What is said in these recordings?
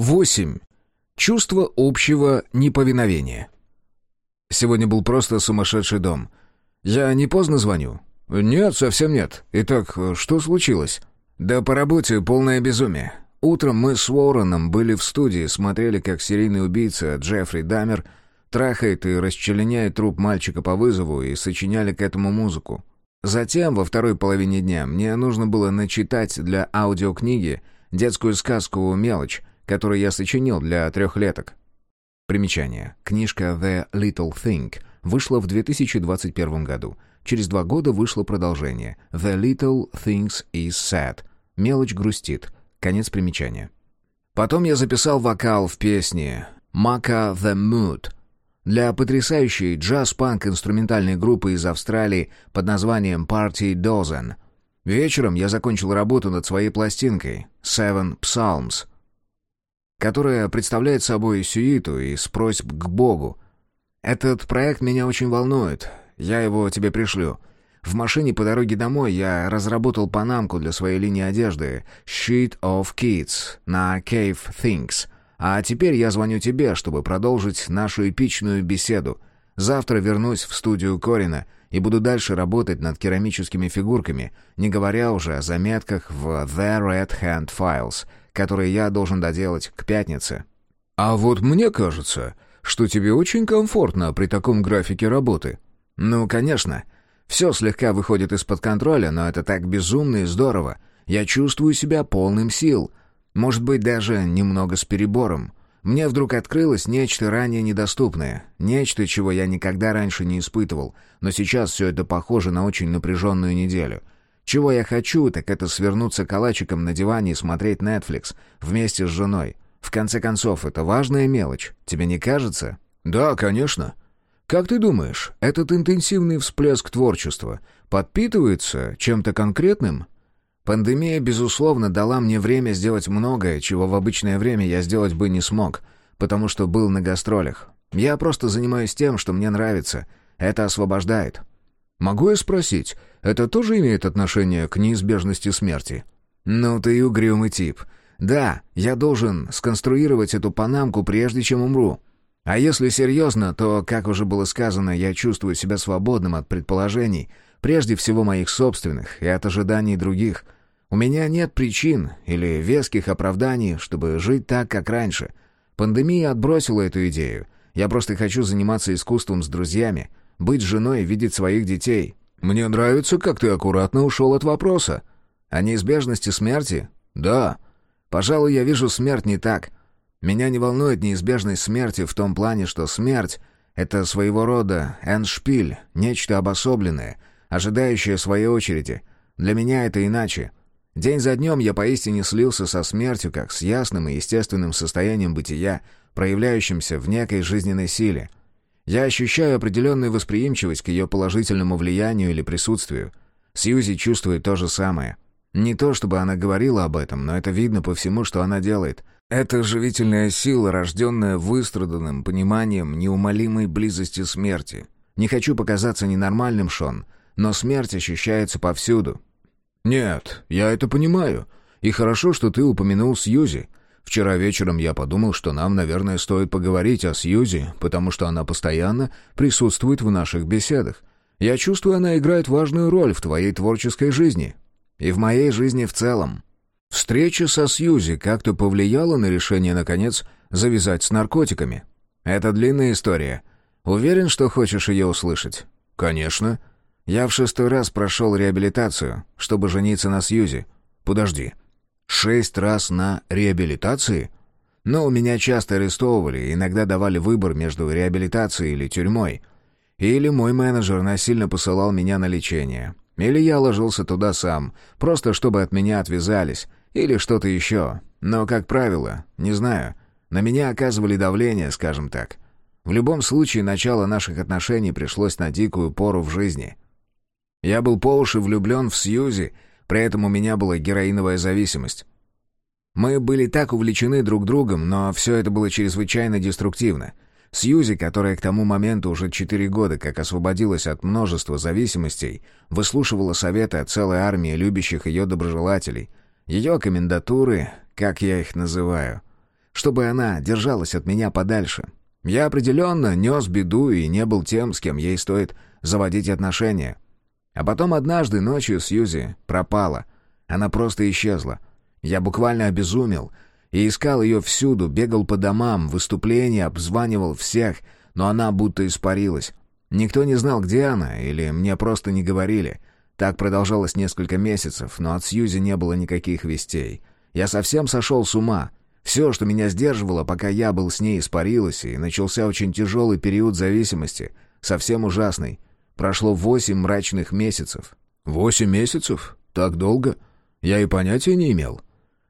8. Чувство общего неповиновения. Сегодня был просто сумасшедший дом. Я не поздно звоню? Нет, совсем нет. Итак, что случилось? Да по работе полное безумие. Утром мы с Уорреном были в студии, смотрели, как серийный убийца Джеффри Дамер трахает и расчленяет труп мальчика по вызову и сочиняли к этому музыку. Затем, во второй половине дня, мне нужно было начитать для аудиокниги детскую сказку «Мелочь», которую я сочинил для трехлеток. Примечание. Книжка «The Little Thing» вышла в 2021 году. Через два года вышло продолжение «The Little Things is Sad». «Мелочь грустит». Конец примечания. Потом я записал вокал в песне «Maka the Mood», для потрясающей джаз-панк инструментальной группы из Австралии под названием Party Dozen. Вечером я закончил работу над своей пластинкой Seven Psalms, которая представляет собой сюиту из просьб к Богу. Этот проект меня очень волнует. Я его тебе пришлю. В машине по дороге домой я разработал панамку для своей линии одежды Sheet of Kids на Cave Things. А теперь я звоню тебе, чтобы продолжить нашу эпичную беседу. Завтра вернусь в студию Корина и буду дальше работать над керамическими фигурками, не говоря уже о заметках в The Red Hand Files — которые я должен доделать к пятнице. А вот мне кажется, что тебе очень комфортно при таком графике работы. Ну, конечно. Все слегка выходит из-под контроля, но это так безумно и здорово. Я чувствую себя полным сил. Может быть, даже немного с перебором. Мне вдруг открылось нечто ранее недоступное, нечто, чего я никогда раньше не испытывал, но сейчас все это похоже на очень напряженную неделю — чего я хочу, так это свернуться калачиком на диване и смотреть Netflix вместе с женой. В конце концов, это важная мелочь, тебе не кажется? Да, конечно. Как ты думаешь, этот интенсивный всплеск творчества подпитывается чем-то конкретным? Пандемия, безусловно, дала мне время сделать многое, чего в обычное время я сделать бы не смог, потому что был на гастролях. Я просто занимаюсь тем, что мне нравится. Это освобождает. Могу я спросить, это тоже имеет отношение к неизбежности смерти? Ну ты и угрюмый тип. Да, я должен сконструировать эту панамку, прежде чем умру. А если серьезно, то, как уже было сказано, я чувствую себя свободным от предположений, прежде всего моих собственных и от ожиданий других. У меня нет причин или веских оправданий, чтобы жить так, как раньше. Пандемия отбросила эту идею. Я просто хочу заниматься искусством с друзьями, быть женой и видеть своих детей. Мне нравится, как ты аккуратно ушел от вопроса. О неизбежности смерти? Да. Пожалуй, я вижу смерть не так. Меня не волнует неизбежность смерти в том плане, что смерть — это своего рода эншпиль, нечто обособленное, ожидающее своей очереди. Для меня это иначе. День за днем я поистине слился со смертью, как с ясным и естественным состоянием бытия, проявляющимся в некой жизненной силе — я ощущаю определенную восприимчивость к ее положительному влиянию или присутствию. Сьюзи чувствует то же самое. Не то, чтобы она говорила об этом, но это видно по всему, что она делает. Это живительная сила, рожденная выстраданным пониманием неумолимой близости смерти. Не хочу показаться ненормальным, Шон, но смерть ощущается повсюду. «Нет, я это понимаю. И хорошо, что ты упомянул Сьюзи. Вчера вечером я подумал, что нам, наверное, стоит поговорить о Сьюзи, потому что она постоянно присутствует в наших беседах. Я чувствую, она играет важную роль в твоей творческой жизни. И в моей жизни в целом. Встреча со Сьюзи как-то повлияла на решение, наконец, завязать с наркотиками. Это длинная история. Уверен, что хочешь ее услышать? Конечно. Я в шестой раз прошел реабилитацию, чтобы жениться на Сьюзи. Подожди. Шесть раз на реабилитации? Но меня часто арестовывали, иногда давали выбор между реабилитацией или тюрьмой. Или мой менеджер насильно посылал меня на лечение. Или я ложился туда сам, просто чтобы от меня отвязались. Или что-то еще. Но, как правило, не знаю. На меня оказывали давление, скажем так. В любом случае, начало наших отношений пришлось на дикую пору в жизни. Я был по уши влюблен в Сьюзи, при этом у меня была героиновая зависимость. Мы были так увлечены друг другом, но все это было чрезвычайно деструктивно. Сьюзи, которая к тому моменту уже четыре года как освободилась от множества зависимостей, выслушивала советы от целой армии любящих ее доброжелателей, ее комендатуры, как я их называю. чтобы она держалась от меня подальше. Я определенно нес беду и не был тем, с кем ей стоит заводить отношения. А потом однажды ночью Сьюзи пропала. Она просто исчезла. Я буквально обезумел и искал ее всюду, бегал по домам, выступления, обзванивал всех, но она будто испарилась. Никто не знал, где она, или мне просто не говорили. Так продолжалось несколько месяцев, но от Сьюзи не было никаких вестей. Я совсем сошел с ума. Все, что меня сдерживало, пока я был с ней, испарилось, и начался очень тяжелый период зависимости, совсем ужасный. Прошло восемь мрачных месяцев. Восемь месяцев? Так долго? Я и понятия не имел.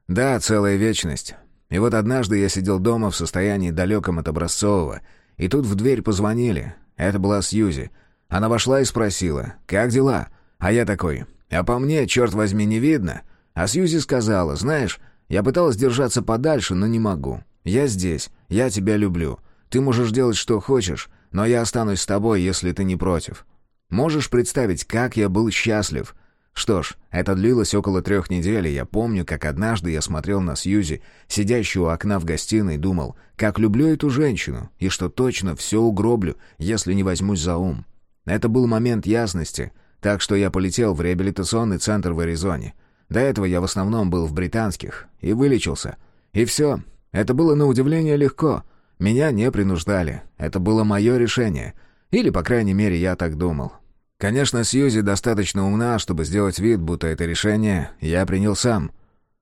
Да, целая вечность. И вот однажды я сидел дома в состоянии далеком от образцового, и тут в дверь позвонили. Это была Сьюзи. Она вошла и спросила, «Как дела?» А я такой, «А по мне, черт возьми, не видно». А Сьюзи сказала, «Знаешь, я пыталась держаться подальше, но не могу. Я здесь, я тебя люблю. Ты можешь делать, что хочешь, но я останусь с тобой, если ты не против. Можешь представить, как я был счастлив?» Что ж, это длилось около трех недель, и я помню, как однажды я смотрел на Сьюзи, сидящую у окна в гостиной, думал, как люблю эту женщину, и что точно все угроблю, если не возьмусь за ум. Это был момент ясности, так что я полетел в реабилитационный центр в Аризоне. До этого я в основном был в британских и вылечился. И все. Это было на удивление легко. Меня не принуждали. Это было мое решение. Или, по крайней мере, я так думал. Конечно, Сьюзи достаточно умна, чтобы сделать вид, будто это решение я принял сам.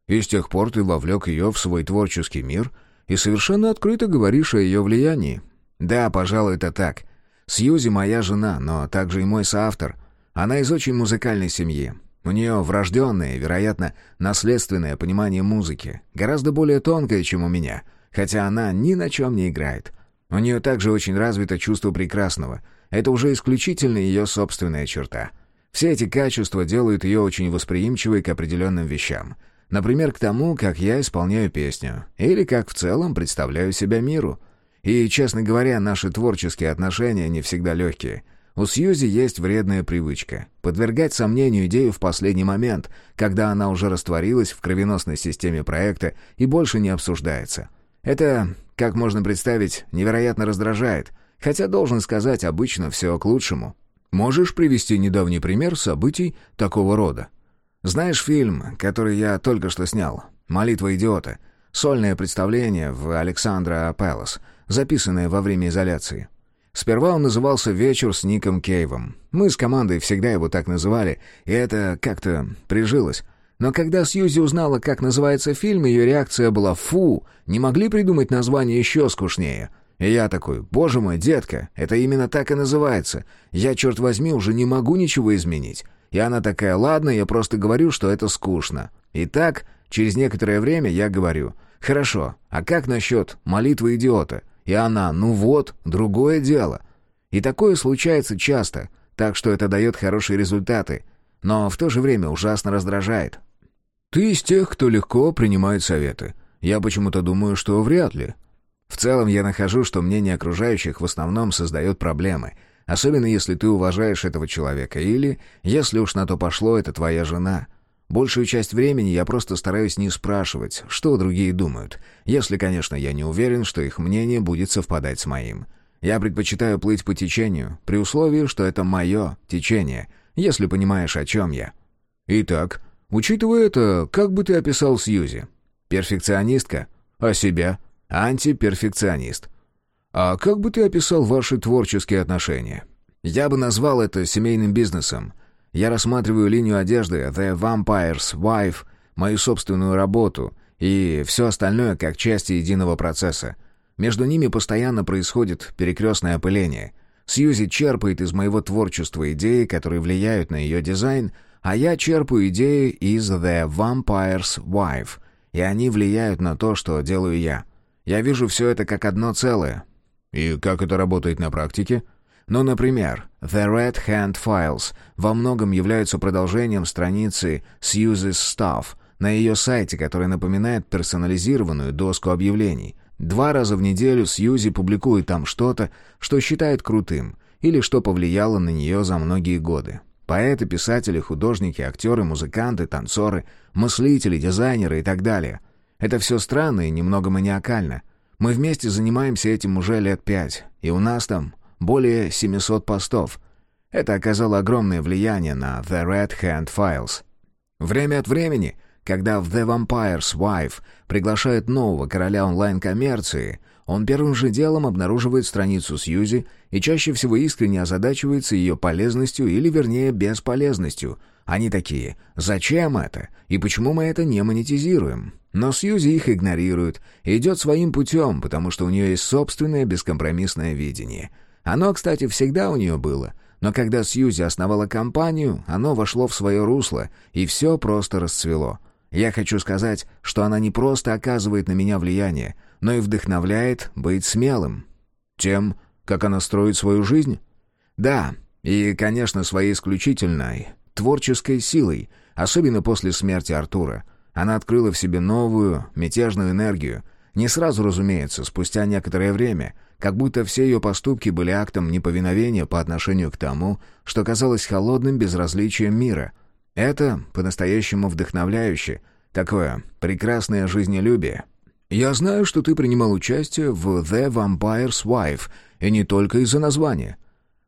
И с тех пор ты вовлек ее в свой творческий мир и совершенно открыто говоришь о ее влиянии. Да, пожалуй, это так. Сьюзи моя жена, но также и мой соавтор — она из очень музыкальной семьи. У нее врожденное, вероятно, наследственное понимание музыки, гораздо более тонкое, чем у меня, хотя она ни на чем не играет. У нее также очень развито чувство прекрасного. Это уже исключительно ее собственная черта. Все эти качества делают ее очень восприимчивой к определенным вещам. Например, к тому, как я исполняю песню, или как в целом представляю себя миру. И, честно говоря, наши творческие отношения не всегда легкие — у Сьюзи есть вредная привычка — подвергать сомнению идею в последний момент, когда она уже растворилась в кровеносной системе проекта и больше не обсуждается. Это, как можно представить, невероятно раздражает, хотя, должен сказать, обычно все к лучшему. Можешь привести недавний пример событий такого рода? Знаешь фильм, который я только что снял «Молитва идиота», сольное представление в Александра Пэлас, записанное во время изоляции. Сперва он назывался «Вечер с Ником Кейвом». Мы с командой всегда его так называли, и это как-то прижилось. Но когда Сьюзи узнала, как называется фильм, ее реакция была «Фу! Не могли придумать название еще скучнее?» И я такой «Боже мой, детка, это именно так и называется. Я, черт возьми, уже не могу ничего изменить». И она такая «Ладно, я просто говорю, что это скучно». И так, через некоторое время я говорю «Хорошо, а как насчет молитвы идиота?» И она, ну вот, другое дело. И такое случается часто, так что это дает хорошие результаты, но в то же время ужасно раздражает. Ты из тех, кто легко принимает советы. Я почему-то думаю, что вряд ли. В целом я нахожу, что мнение окружающих в основном создает проблемы, особенно если ты уважаешь этого человека или, если уж на то пошло, это твоя жена — Большую часть времени я просто стараюсь не спрашивать, что другие думают, если, конечно, я не уверен, что их мнение будет совпадать с моим. Я предпочитаю плыть по течению, при условии, что это мое течение, если понимаешь, о чем я. Итак, учитывая это, как бы ты описал Сьюзи? Перфекционистка? А себя? Антиперфекционист. А как бы ты описал ваши творческие отношения? Я бы назвал это семейным бизнесом. Я рассматриваю линию одежды The Vampire's Wife, мою собственную работу и все остальное как части единого процесса. Между ними постоянно происходит перекрестное опыление. Сьюзи черпает из моего творчества идеи, которые влияют на ее дизайн, а я черпаю идеи из The Vampire's Wife, и они влияют на то, что делаю я. Я вижу все это как одно целое. И как это работает на практике? Ну, например, The Red Hand Files во многом являются продолжением страницы Suzy's Stuff на ее сайте, которая напоминает персонализированную доску объявлений. Два раза в неделю Сьюзи публикует там что-то, что считает крутым, или что повлияло на нее за многие годы. Поэты, писатели, художники, актеры, музыканты, танцоры, мыслители, дизайнеры и так далее. Это все странно и немного маниакально. Мы вместе занимаемся этим уже лет пять, и у нас там более 700 постов. Это оказало огромное влияние на The Red Hand Files. Время от времени, когда в The Vampire's Wife приглашает нового короля онлайн-коммерции, он первым же делом обнаруживает страницу Сьюзи и чаще всего искренне озадачивается ее полезностью или, вернее, бесполезностью. Они такие «Зачем это? И почему мы это не монетизируем?» Но Сьюзи их игнорирует и идет своим путем, потому что у нее есть собственное бескомпромиссное видение. Оно, кстати, всегда у нее было. Но когда Сьюзи основала компанию, оно вошло в свое русло, и все просто расцвело. Я хочу сказать, что она не просто оказывает на меня влияние, но и вдохновляет быть смелым. Тем, как она строит свою жизнь? Да, и, конечно, своей исключительной, творческой силой, особенно после смерти Артура. Она открыла в себе новую, мятежную энергию. Не сразу, разумеется, спустя некоторое время, как будто все ее поступки были актом неповиновения по отношению к тому, что казалось холодным безразличием мира. Это по-настоящему вдохновляюще, такое прекрасное жизнелюбие. «Я знаю, что ты принимал участие в The Vampire's Wife, и не только из-за названия.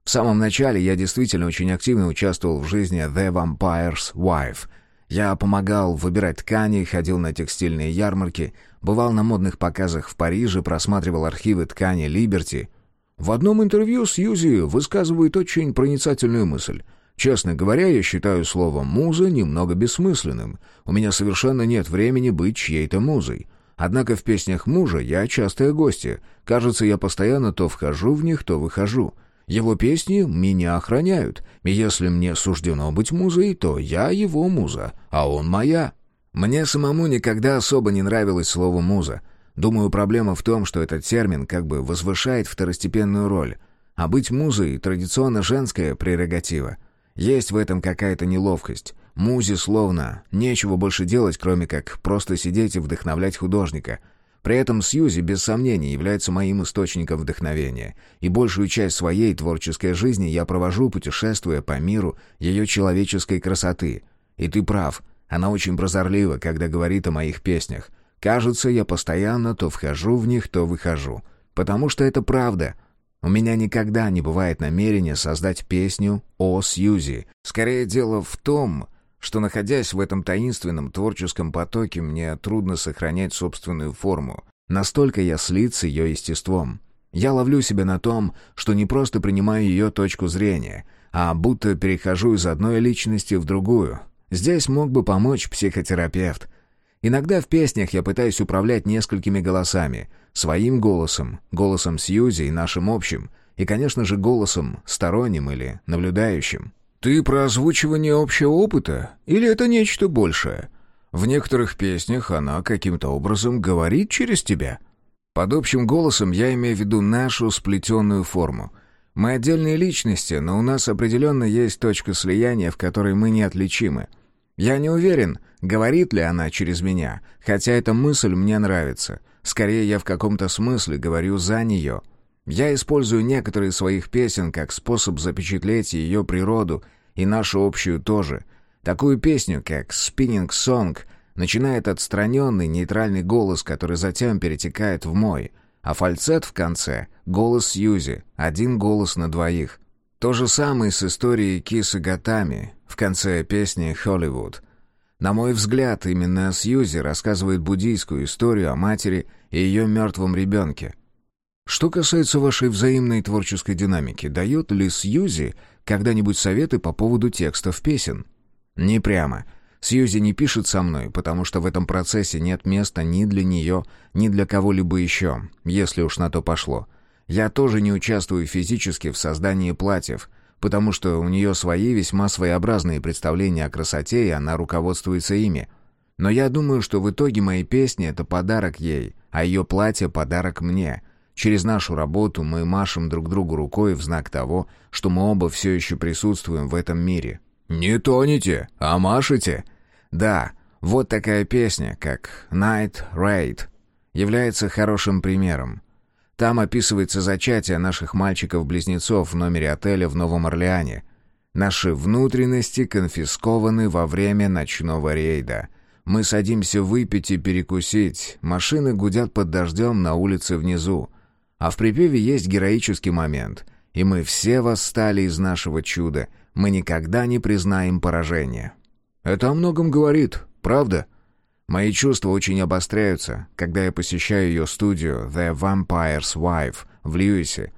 В самом начале я действительно очень активно участвовал в жизни The Vampire's Wife. Я помогал выбирать ткани, ходил на текстильные ярмарки, бывал на модных показах в Париже, просматривал архивы ткани Liberty. В одном интервью Сьюзи высказывает очень проницательную мысль. Честно говоря, я считаю слово «муза» немного бессмысленным. У меня совершенно нет времени быть чьей-то музой. Однако в песнях мужа я частая гостья. Кажется, я постоянно то вхожу в них, то выхожу. Его песни меня охраняют. И если мне суждено быть музой, то я его муза, а он моя. Мне самому никогда особо не нравилось слово «муза». Думаю, проблема в том, что этот термин как бы возвышает второстепенную роль. А быть музой — традиционно женская прерогатива. Есть в этом какая-то неловкость. Музе словно нечего больше делать, кроме как просто сидеть и вдохновлять художника. При этом Сьюзи, без сомнения, является моим источником вдохновения, и большую часть своей творческой жизни я провожу, путешествуя по миру ее человеческой красоты. И ты прав, она очень прозорлива, когда говорит о моих песнях. Кажется, я постоянно то вхожу в них, то выхожу. Потому что это правда. У меня никогда не бывает намерения создать песню о Сьюзи. Скорее дело в том, что, находясь в этом таинственном творческом потоке, мне трудно сохранять собственную форму. Настолько я слит с ее естеством. Я ловлю себя на том, что не просто принимаю ее точку зрения, а будто перехожу из одной личности в другую. Здесь мог бы помочь психотерапевт. Иногда в песнях я пытаюсь управлять несколькими голосами. Своим голосом, голосом Сьюзи и нашим общим, и, конечно же, голосом сторонним или наблюдающим. «Ты про озвучивание общего опыта? Или это нечто большее? В некоторых песнях она каким-то образом говорит через тебя?» Под общим голосом я имею в виду нашу сплетенную форму. Мы отдельные личности, но у нас определенно есть точка слияния, в которой мы неотличимы. Я не уверен, говорит ли она через меня, хотя эта мысль мне нравится. Скорее, я в каком-то смысле говорю за нее. Я использую некоторые своих песен как способ запечатлеть ее природу и нашу общую тоже. Такую песню, как «Spinning Song», начинает отстраненный нейтральный голос, который затем перетекает в мой, а фальцет в конце — голос Сьюзи, один голос на двоих. То же самое с историей Кисы Гатами в конце песни «Холливуд». На мой взгляд, именно Сьюзи рассказывает буддийскую историю о матери и ее мертвом ребенке — что касается вашей взаимной творческой динамики, дает ли Сьюзи когда-нибудь советы по поводу текстов песен? Не прямо. Сьюзи не пишет со мной, потому что в этом процессе нет места ни для нее, ни для кого-либо еще, если уж на то пошло. Я тоже не участвую физически в создании платьев, потому что у нее свои весьма своеобразные представления о красоте, и она руководствуется ими. Но я думаю, что в итоге мои песни — это подарок ей, а ее платье — подарок мне — Через нашу работу мы машем друг другу рукой в знак того, что мы оба все еще присутствуем в этом мире. «Не тонете, а машете?» Да, вот такая песня, как «Night Raid», является хорошим примером. Там описывается зачатие наших мальчиков-близнецов в номере отеля в Новом Орлеане. Наши внутренности конфискованы во время ночного рейда. Мы садимся выпить и перекусить, машины гудят под дождем на улице внизу. А в припеве есть героический момент. И мы все восстали из нашего чуда. Мы никогда не признаем поражения. Это о многом говорит, правда? Мои чувства очень обостряются, когда я посещаю ее студию «The Vampire's Wife» в Льюисе.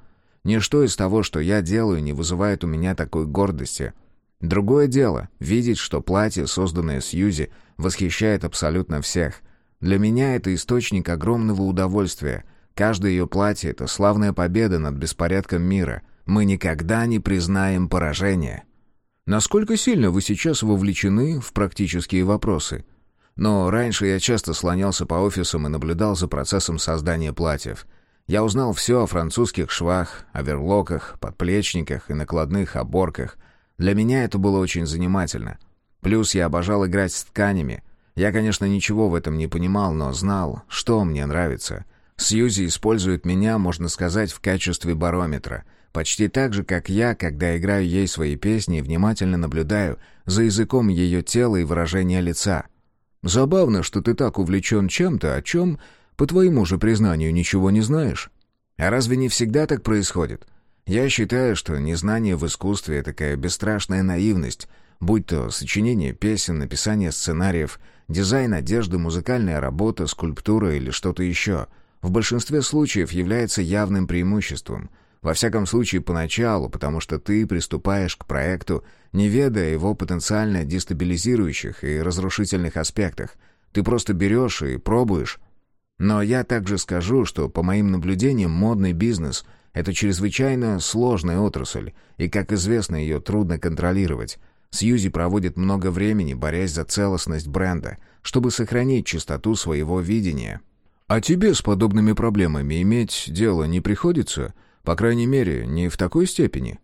Ничто из того, что я делаю, не вызывает у меня такой гордости. Другое дело — видеть, что платье, созданное Сьюзи, восхищает абсолютно всех. Для меня это источник огромного удовольствия. Каждое ее платье — это славная победа над беспорядком мира. Мы никогда не признаем поражения. Насколько сильно вы сейчас вовлечены в практические вопросы? Но раньше я часто слонялся по офисам и наблюдал за процессом создания платьев. Я узнал все о французских швах, оверлоках, подплечниках и накладных оборках. Для меня это было очень занимательно. Плюс я обожал играть с тканями. Я, конечно, ничего в этом не понимал, но знал, что мне нравится. Сьюзи использует меня, можно сказать, в качестве барометра. Почти так же, как я, когда играю ей свои песни и внимательно наблюдаю за языком ее тела и выражения лица — Забавно, что ты так увлечен чем-то, о чем, по твоему же признанию, ничего не знаешь. А разве не всегда так происходит? Я считаю, что незнание в искусстве — такая бесстрашная наивность, будь то сочинение песен, написание сценариев, дизайн одежды, музыкальная работа, скульптура или что-то еще, в большинстве случаев является явным преимуществом — во всяком случае, поначалу, потому что ты приступаешь к проекту, не ведая его потенциально дестабилизирующих и разрушительных аспектах. Ты просто берешь и пробуешь. Но я также скажу, что, по моим наблюдениям, модный бизнес — это чрезвычайно сложная отрасль, и, как известно, ее трудно контролировать. Сьюзи проводит много времени, борясь за целостность бренда, чтобы сохранить чистоту своего видения. А тебе с подобными проблемами иметь дело не приходится? По крайней мере, не в такой степени.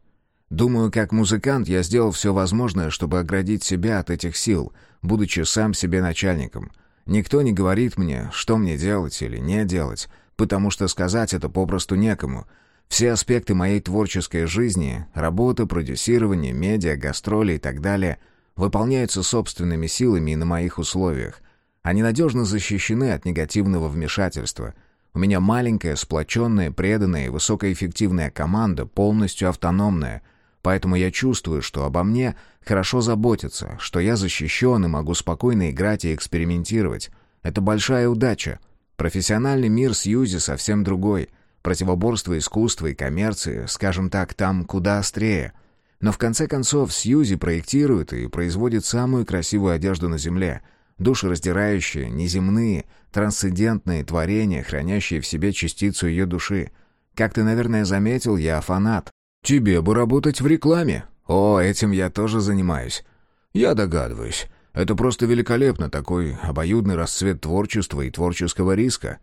Думаю, как музыкант я сделал все возможное, чтобы оградить себя от этих сил, будучи сам себе начальником. Никто не говорит мне, что мне делать или не делать, потому что сказать это попросту некому. Все аспекты моей творческой жизни — работа, продюсирование, медиа, гастроли и так далее — выполняются собственными силами и на моих условиях. Они надежно защищены от негативного вмешательства — у меня маленькая, сплоченная, преданная и высокоэффективная команда, полностью автономная. Поэтому я чувствую, что обо мне хорошо заботятся, что я защищен и могу спокойно играть и экспериментировать. Это большая удача. Профессиональный мир Сьюзи совсем другой. Противоборство искусства и коммерции, скажем так, там куда острее. Но в конце концов Сьюзи проектирует и производит самую красивую одежду на Земле — душераздирающие, неземные, трансцендентные творения, хранящие в себе частицу ее души. Как ты, наверное, заметил, я фанат. Тебе бы работать в рекламе. О, этим я тоже занимаюсь. Я догадываюсь. Это просто великолепно, такой обоюдный расцвет творчества и творческого риска.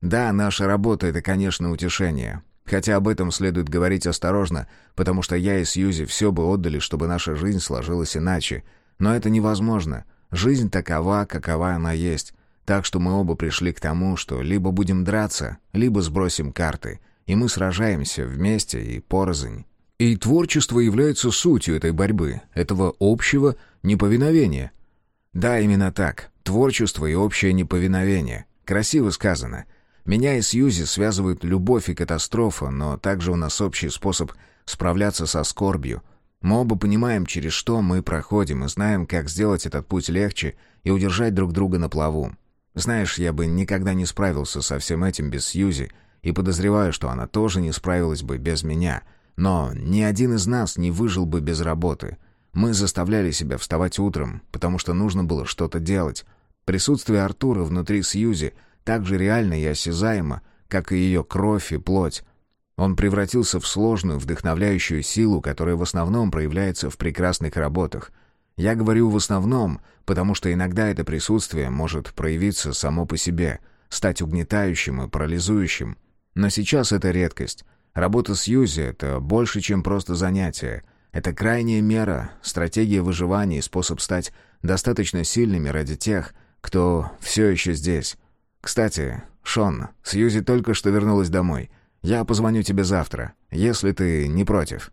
Да, наша работа — это, конечно, утешение. Хотя об этом следует говорить осторожно, потому что я и Сьюзи все бы отдали, чтобы наша жизнь сложилась иначе. Но это невозможно. Жизнь такова, какова она есть. Так что мы оба пришли к тому, что либо будем драться, либо сбросим карты. И мы сражаемся вместе и порознь. И творчество является сутью этой борьбы, этого общего неповиновения. Да, именно так. Творчество и общее неповиновение. Красиво сказано. Меня и Сьюзи связывают любовь и катастрофа, но также у нас общий способ справляться со скорбью, мы оба понимаем, через что мы проходим, и знаем, как сделать этот путь легче и удержать друг друга на плаву. Знаешь, я бы никогда не справился со всем этим без Сьюзи, и подозреваю, что она тоже не справилась бы без меня. Но ни один из нас не выжил бы без работы. Мы заставляли себя вставать утром, потому что нужно было что-то делать. Присутствие Артура внутри Сьюзи так же реально и осязаемо, как и ее кровь и плоть. Он превратился в сложную, вдохновляющую силу, которая в основном проявляется в прекрасных работах. Я говорю «в основном», потому что иногда это присутствие может проявиться само по себе, стать угнетающим и парализующим. Но сейчас это редкость. Работа с Юзи — это больше, чем просто занятие. Это крайняя мера, стратегия выживания и способ стать достаточно сильными ради тех, кто все еще здесь. Кстати, Шон, Сьюзи только что вернулась домой — я позвоню тебе завтра, если ты не против».